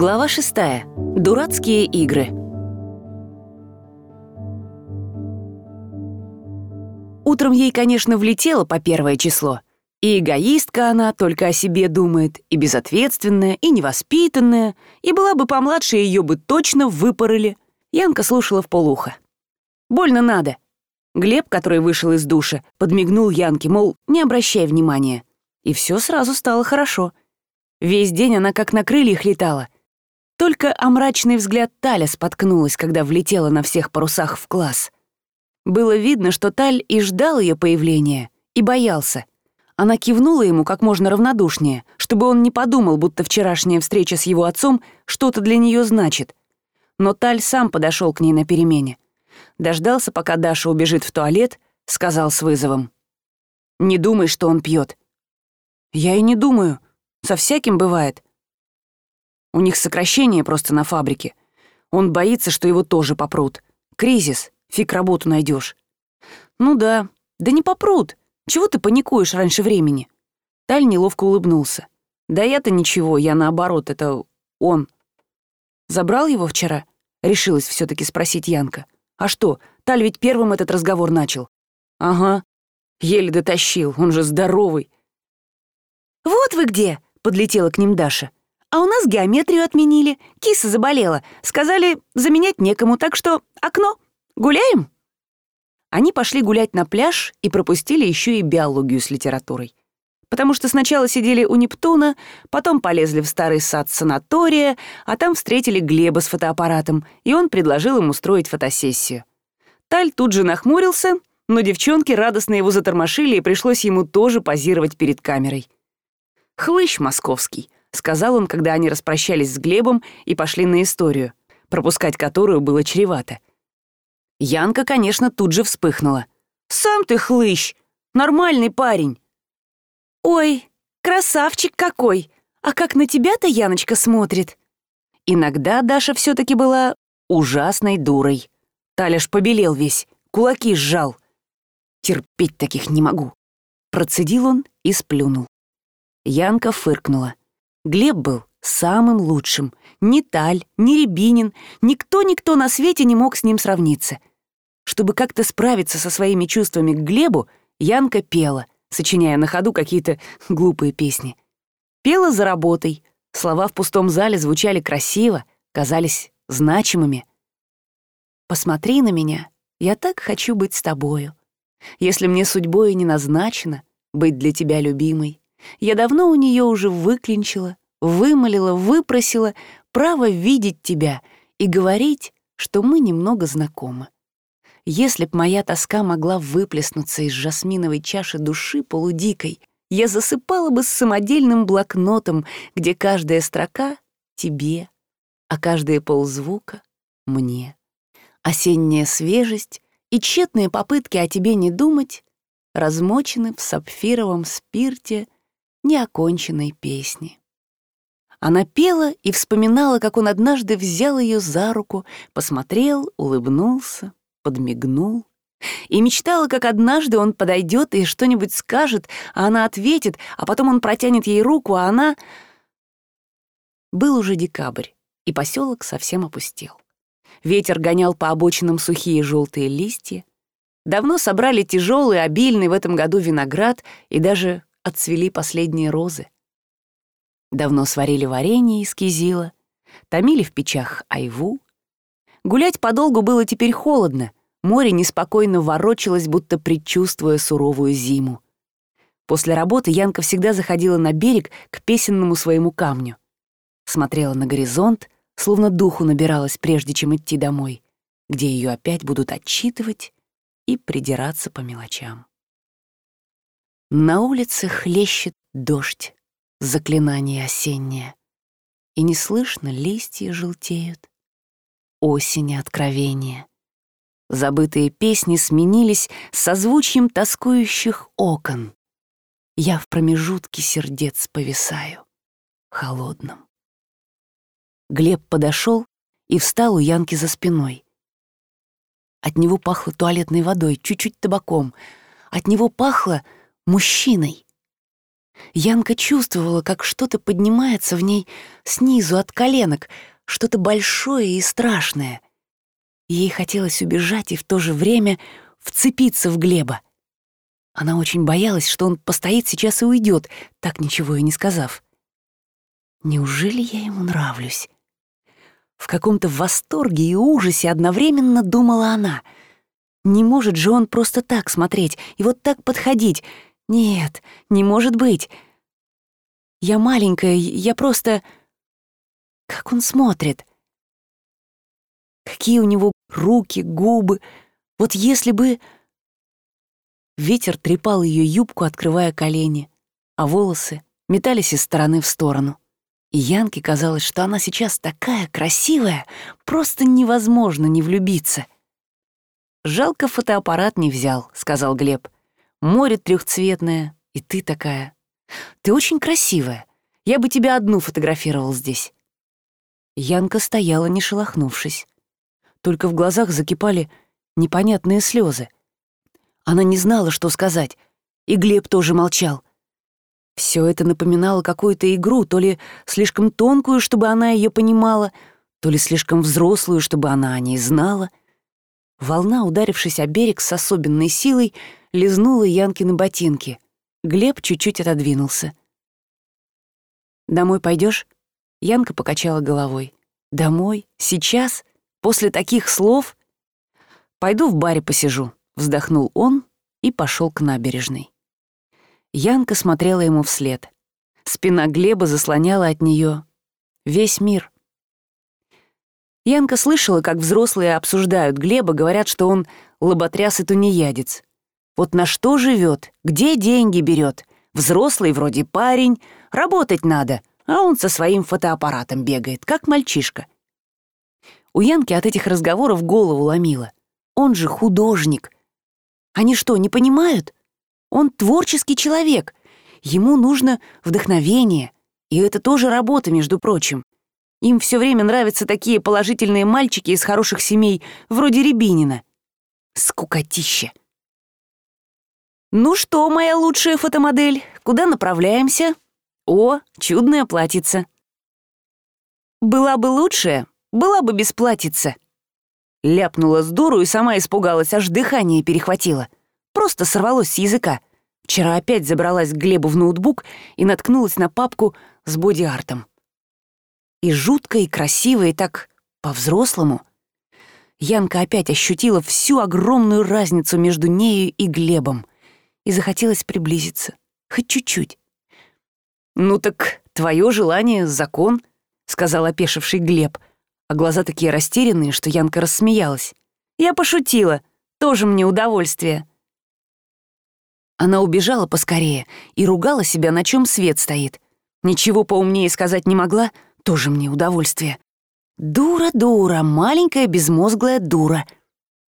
Глава шестая. Дурацкие игры. Утром ей, конечно, влетело по первое число. И эгоистка она только о себе думает, и безответственная, и невоспитанная, и была бы помладше, ее бы точно выпороли. Янка слушала в полухо. «Больно надо». Глеб, который вышел из душа, подмигнул Янке, мол, не обращай внимания. И все сразу стало хорошо. Весь день она как на крыльях летала. Только о мрачный взгляд Таля споткнулась, когда влетела на всех парусах в класс. Было видно, что Таль и ждал ее появления, и боялся. Она кивнула ему как можно равнодушнее, чтобы он не подумал, будто вчерашняя встреча с его отцом что-то для нее значит. Но Таль сам подошел к ней на перемене. Дождался, пока Даша убежит в туалет, сказал с вызовом. «Не думай, что он пьет. «Я и не думаю», со всяким бывает. У них сокращение просто на фабрике. Он боится, что его тоже попрут. Кризис, фиг работу найдешь. Ну да, да не попрут. Чего ты паникуешь раньше времени? Таль неловко улыбнулся. Да я-то ничего, я наоборот, это он. Забрал его вчера? Решилась все таки спросить Янка. А что, Таль ведь первым этот разговор начал. Ага, еле дотащил, он же здоровый. «Вот вы где!» Подлетела к ним Даша. «А у нас геометрию отменили. Киса заболела. Сказали, заменять некому, так что окно. Гуляем?» Они пошли гулять на пляж и пропустили еще и биологию с литературой. Потому что сначала сидели у Нептуна, потом полезли в старый сад санатория, а там встретили Глеба с фотоаппаратом, и он предложил им устроить фотосессию. Таль тут же нахмурился, но девчонки радостно его затормошили, и пришлось ему тоже позировать перед камерой. «Хлыщ московский», — сказал он, когда они распрощались с Глебом и пошли на историю, пропускать которую было чревато. Янка, конечно, тут же вспыхнула. «Сам ты хлыщ! Нормальный парень!» «Ой, красавчик какой! А как на тебя-то Яночка смотрит?» Иногда Даша все таки была ужасной дурой. Таляш побелел весь, кулаки сжал. Терпеть таких не могу. Процедил он и сплюнул. Янка фыркнула. Глеб был самым лучшим. Ни Таль, ни Рябинин, никто-никто на свете не мог с ним сравниться. Чтобы как-то справиться со своими чувствами к Глебу, Янка пела, сочиняя на ходу какие-то глупые песни. Пела за работой. Слова в пустом зале звучали красиво, казались значимыми. «Посмотри на меня, я так хочу быть с тобою. Если мне судьбой не назначено быть для тебя любимой, я давно у нее уже выклинчила, вымолила, выпросила право видеть тебя и говорить, что мы немного знакомы. Если б моя тоска могла выплеснуться из жасминовой чаши души полудикой, я засыпала бы с самодельным блокнотом, где каждая строка — тебе, а каждая ползвука — мне. Осенняя свежесть и тщетные попытки о тебе не думать размочены в сапфировом спирте — неоконченной песни. Она пела и вспоминала, как он однажды взял ее за руку, посмотрел, улыбнулся, подмигнул. И мечтала, как однажды он подойдет и что-нибудь скажет, а она ответит, а потом он протянет ей руку, а она... Был уже декабрь, и поселок совсем опустел. Ветер гонял по обочинам сухие желтые листья. Давно собрали тяжелый, обильный в этом году виноград и даже отцвели последние розы. Давно сварили варенье из кизила, томили в печах айву. Гулять подолгу было теперь холодно, море неспокойно ворочалось, будто предчувствуя суровую зиму. После работы Янка всегда заходила на берег к песенному своему камню. Смотрела на горизонт, словно духу набиралась, прежде чем идти домой, где ее опять будут отчитывать и придираться по мелочам. На улице хлещет дождь, заклинание осеннее, И не слышно, листья желтеют. Осень откровения. Забытые песни сменились созвучием тоскующих окон. Я в промежутке сердец повисаю, холодным. Глеб подошел и встал у Янки за спиной. От него пахло туалетной водой, чуть-чуть табаком. От него пахло мужчиной. Янка чувствовала, как что-то поднимается в ней снизу от коленок, что-то большое и страшное. Ей хотелось убежать и в то же время вцепиться в Глеба. Она очень боялась, что он постоит сейчас и уйдет, так ничего и не сказав. Неужели я ему нравлюсь? В каком-то восторге и ужасе одновременно думала она. Не может же он просто так смотреть и вот так подходить. Нет, не может быть. Я маленькая, я просто... Как он смотрит? Какие у него руки, губы. Вот если бы... Ветер трепал ее юбку, открывая колени, а волосы метались из стороны в сторону. И Янке казалось, что она сейчас такая красивая, просто невозможно не влюбиться. «Жалко, фотоаппарат не взял», — сказал Глеб. «Море трехцветное, и ты такая. Ты очень красивая. Я бы тебя одну фотографировал здесь». Янка стояла, не шелохнувшись. Только в глазах закипали непонятные слезы. Она не знала, что сказать, и Глеб тоже молчал — все это напоминало какую-то игру, то ли слишком тонкую, чтобы она ее понимала, то ли слишком взрослую, чтобы она о ней знала. Волна, ударившись о берег с особенной силой, лизнула Янки на ботинки. Глеб чуть-чуть отодвинулся. «Домой пойдешь? Янка покачала головой. «Домой? Сейчас? После таких слов?» «Пойду в баре посижу», — вздохнул он и пошел к набережной. Янка смотрела ему вслед. Спина Глеба заслоняла от нее весь мир. Янка слышала, как взрослые обсуждают Глеба, говорят, что он лоботряс и тунеядец. Вот на что живет, где деньги берет. Взрослый вроде парень, работать надо, а он со своим фотоаппаратом бегает, как мальчишка. У Янки от этих разговоров голову ломило. Он же художник. Они что, не понимают? Он творческий человек. Ему нужно вдохновение. И это тоже работа, между прочим. Им все время нравятся такие положительные мальчики из хороших семей, вроде Рябинина. Скукотища. «Ну что, моя лучшая фотомодель, куда направляемся?» «О, чудная платьица». «Была бы лучшая, была бы без платьица». Ляпнула с дуру и сама испугалась, аж дыхание перехватило. Просто сорвалось с языка. Вчера опять забралась к Глебу в ноутбук и наткнулась на папку с боди-артом. И жутко, и красиво, и так по-взрослому. Янка опять ощутила всю огромную разницу между нею и Глебом и захотелось приблизиться, хоть чуть-чуть. «Ну так твое желание — закон», — сказал опешивший Глеб, а глаза такие растерянные, что Янка рассмеялась. «Я пошутила, тоже мне удовольствие». Она убежала поскорее и ругала себя, на чем свет стоит. Ничего поумнее сказать не могла, тоже мне удовольствие. Дура-дура, маленькая безмозглая дура.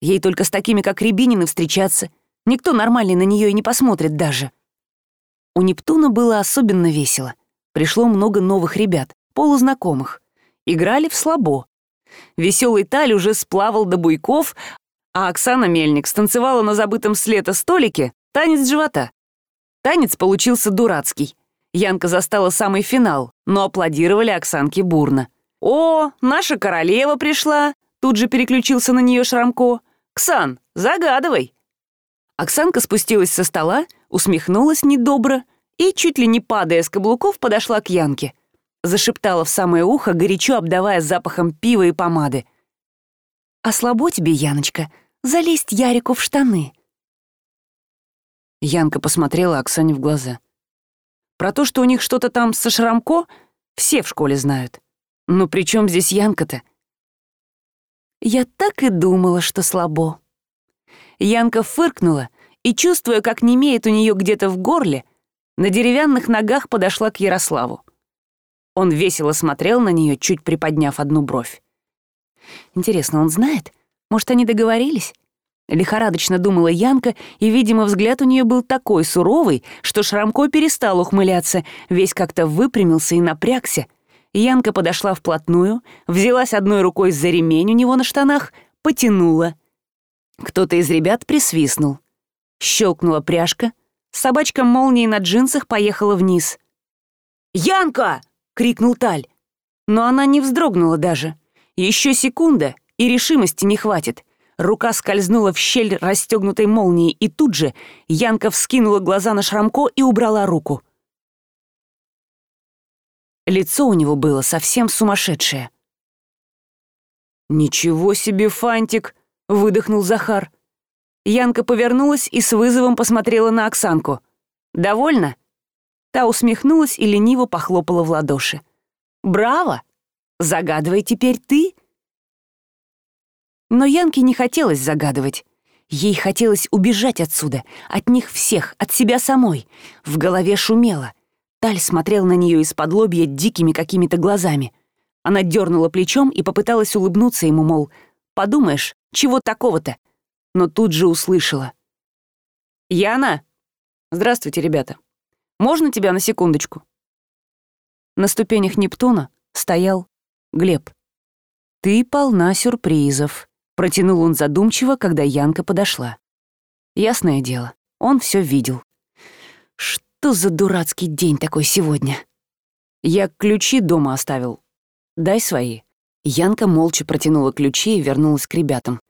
Ей только с такими, как Рябинины, встречаться. Никто нормальный на нее и не посмотрит даже. У Нептуна было особенно весело. Пришло много новых ребят, полузнакомых. Играли в слабо. Веселый Таль уже сплавал до буйков, а Оксана Мельник станцевала на забытом с лета столике Танец живота. Танец получился дурацкий. Янка застала самый финал, но аплодировали Оксанке бурно. «О, наша королева пришла!» Тут же переключился на нее Шрамко. «Ксан, загадывай!» Оксанка спустилась со стола, усмехнулась недобро и, чуть ли не падая с каблуков, подошла к Янке. Зашептала в самое ухо, горячо обдавая запахом пива и помады. «А слабо тебе, Яночка, залезть Ярику в штаны!» Янка посмотрела Оксане в глаза. Про то, что у них что-то там со Шрамко, все в школе знают. Но при чем здесь Янка-то? Я так и думала, что слабо. Янка фыркнула и, чувствуя, как немеет у нее где-то в горле, на деревянных ногах подошла к Ярославу. Он весело смотрел на нее, чуть приподняв одну бровь. Интересно, он знает? Может, они договорились? Лихорадочно думала Янка, и, видимо, взгляд у нее был такой суровый, что Шрамко перестал ухмыляться, весь как-то выпрямился и напрягся. Янка подошла вплотную, взялась одной рукой за ремень у него на штанах, потянула. Кто-то из ребят присвистнул. Щелкнула пряжка, Собачка молнии на джинсах поехала вниз. «Янка!» — крикнул Таль. Но она не вздрогнула даже. Еще секунда, и решимости не хватит. Рука скользнула в щель расстегнутой молнии, и тут же Янка вскинула глаза на Шрамко и убрала руку. Лицо у него было совсем сумасшедшее. «Ничего себе, Фантик!» — выдохнул Захар. Янка повернулась и с вызовом посмотрела на Оксанку. «Довольно?» Та усмехнулась и лениво похлопала в ладоши. «Браво! Загадывай теперь ты!» Но Янке не хотелось загадывать. Ей хотелось убежать отсюда, от них всех, от себя самой. В голове шумело. Таль смотрел на нее из-под лобья дикими какими-то глазами. Она дернула плечом и попыталась улыбнуться ему, мол, «Подумаешь, чего такого-то?» Но тут же услышала. «Яна? Здравствуйте, ребята. Можно тебя на секундочку?» На ступенях Нептуна стоял Глеб. «Ты полна сюрпризов», Протянул он задумчиво, когда Янка подошла. Ясное дело, он все видел. Что за дурацкий день такой сегодня? Я ключи дома оставил. Дай свои. Янка молча протянула ключи и вернулась к ребятам.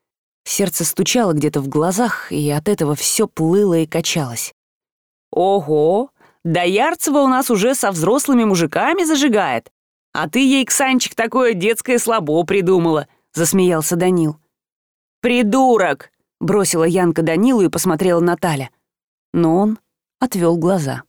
Сердце стучало где-то в глазах, и от этого все плыло и качалось. «Ого! Да Ярцева у нас уже со взрослыми мужиками зажигает. А ты ей, Ксанчик, такое детское слабо придумала», — засмеялся Данил. «Придурок!» — бросила Янка Данилу и посмотрела на Таля. Но он отвел глаза.